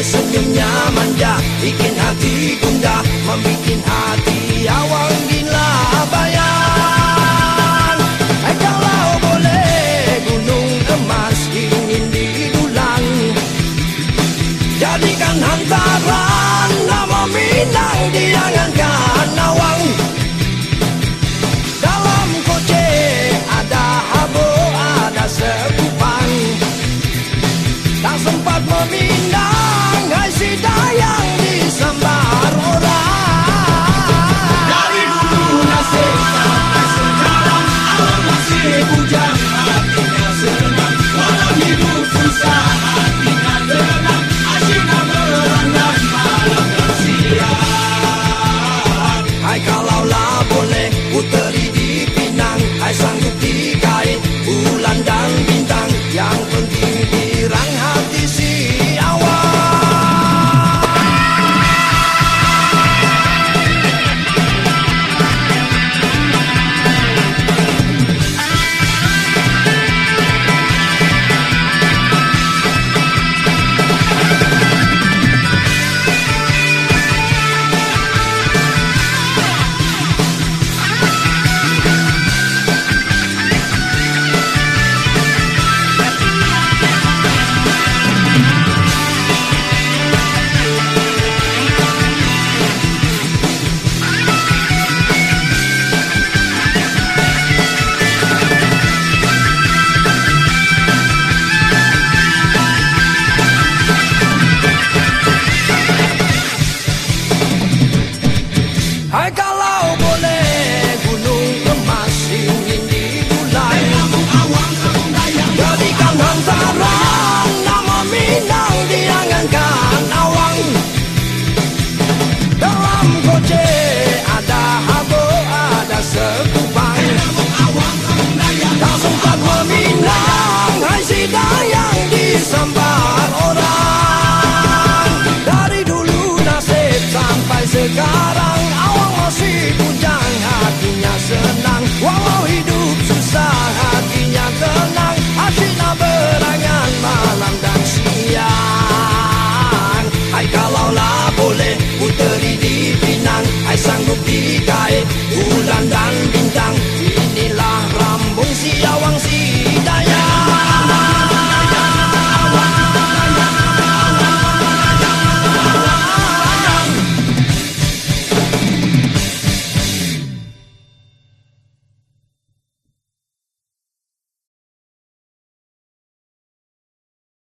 Hai senyumnya manja Bikin hati gundah Membikin hati awang gila bayan. Hai kalau boleh gunung emas Ingin didulang Jadikan hantaran